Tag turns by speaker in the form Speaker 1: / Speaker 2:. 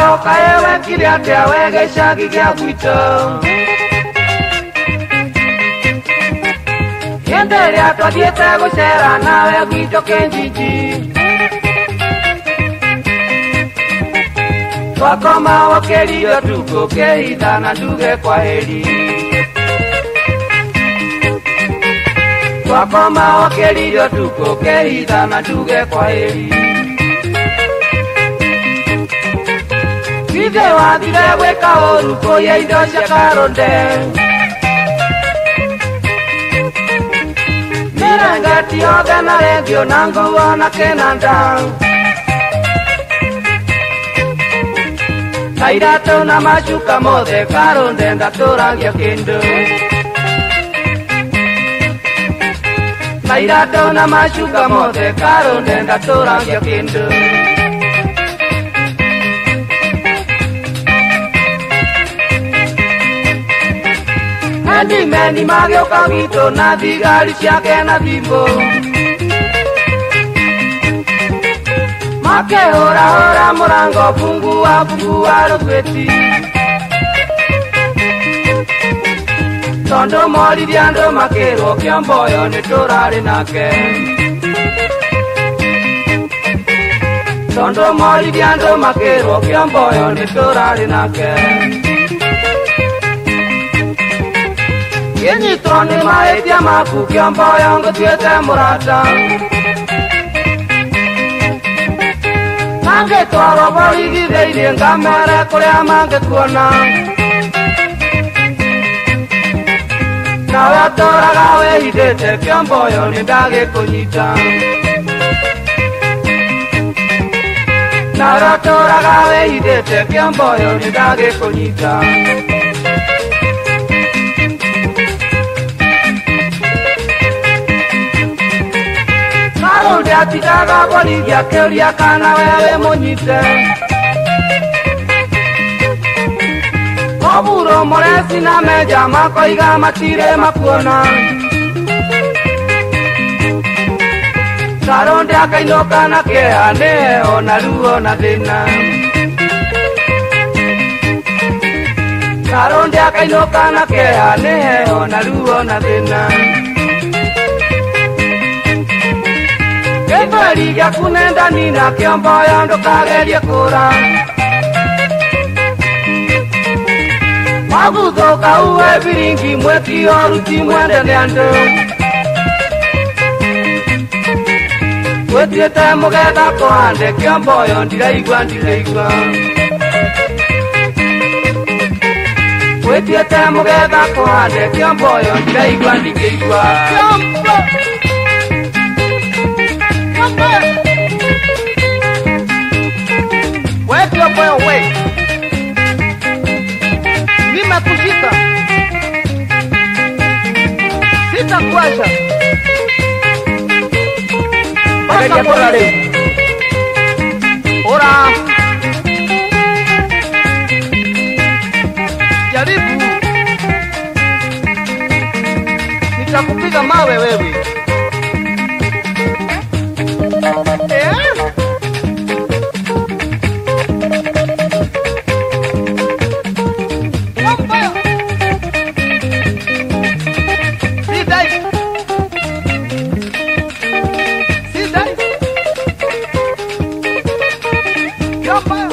Speaker 1: yoka yewe kiri atia wegesha kigia gwito yenderia twathiete gucera nawe gwito kinjiji twakoma wokerio tukukehithana nduge kwaheri twakoma wokerio tukukehithana nduge kwaheri ithe wathire gwika ũru kũya indo cia karonde mĩrangati othe marethio na ngũuo na kenanda na iratũ na macuka mothe karonde ndatũragia kĩndũ na iratũ na Meni meni magyo kavito na vigali fyake na vimbo Make ora ora morango pungua pungua rokweti Tondo mori diando makero kyomboyo nitorare nake Tondo mori diando makero kyomboyo nitorare nake Yenyi tronie ma etia ma ku kiɔmbɔ yɔngu tie tɛ murata. Mange tɔrɔ bɔli gi de yi de nga mɛrɛ kuria mange kuona. Nawe tɔraga we yi de tɛ kiɔmbɔ yɔni dage konyita. Nawe tɔraga we yi de tɛ kiɔmbɔ yɔni atitaga bonithia kĩũria kana wee wĩ mũnyite kobuuro moreci na meja makoiga matirĩ makuona karonde akainũka na kĩeha nĩ o na ruo na thĩna karonde akainũka na kĩeha nĩ o na ruo na thĩna Gevali ya kunenda nina kiomba yando kageria kura Mabuzo ka uwe biringi mweki oruti mwende nendo Wetie temo geda kohande kiomba yandira igwa ndira igwa Wetie temo geda kohande kiomba yandira igwa ndira igwa Kiomba yandira igwa
Speaker 2: ¡Hora! Corrales. Hola. Yaribu. Nitakupiga
Speaker 1: más, baby?
Speaker 2: Jumper!